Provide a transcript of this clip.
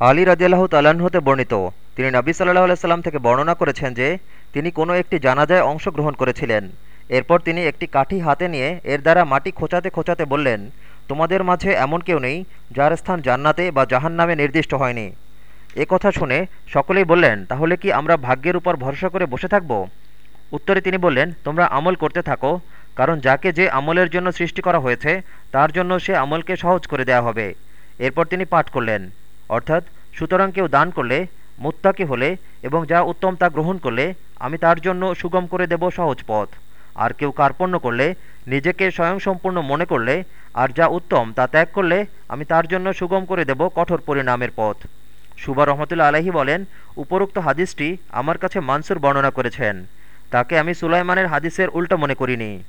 আলী রাজিয়াল্লাহ তাল্লাহ্ন হতে বর্ণিত, তিনি নবী সাল্লাহ সাল্লাম থেকে বর্ণনা করেছেন যে, তিনি কোনো একটি জানাজায় অংশগ্রহণ করেছিলেন। এরপর তিনি একটি কাঠি হাতে নিয়ে এর দ্বারা মাটি খোঁচাতে খোঁচাতে বললেন, তোমাদের মাঝে এমন কেউ নেই যার স্থান জান্নাতে বা জাহান নামে নির্দিষ্ট হয়নি। এ কথা শুনে সকলেই বললেন, তাহলে কি আমরা ভাগ্যের উপর ভরসা করে বসে থাকব? উত্তরে তিনি বললেন, তোমরা আমল করতে থাকো, কারণ যাকে যে আমলের জন্য সৃষ্টি করা হয়েছে, তার জন্য সে আমলকে সহজ করে দেয়া হবে। এরপর তিনি পাঠ করলেন অর্থাৎ, সুতরাং কেউ দান করলে, মুত্তাকি হলে এবং যা উত্তম তা গ্রহণ করলে, আমি তার জন্য সুগম করে দেব সহজ পথ। আর কেউ কার্পণ্য করলে, নিজেকে স্বয়ংসম্পূর্ণ মনে করলে, আর যা উত্তম তা ত্যাগ করলে, আমি তার জন্য সুগম করে দেব কঠোর পরিণামের পথ। সুবা রহমতুল্লা আলহি বলেন, উপরোক্ত হাদিসটি আমার কাছে মানসুর বর্ণনা করেছেন। তাকে আমি সুলাইমানের হাদিসের উল্টা মনে করিনি।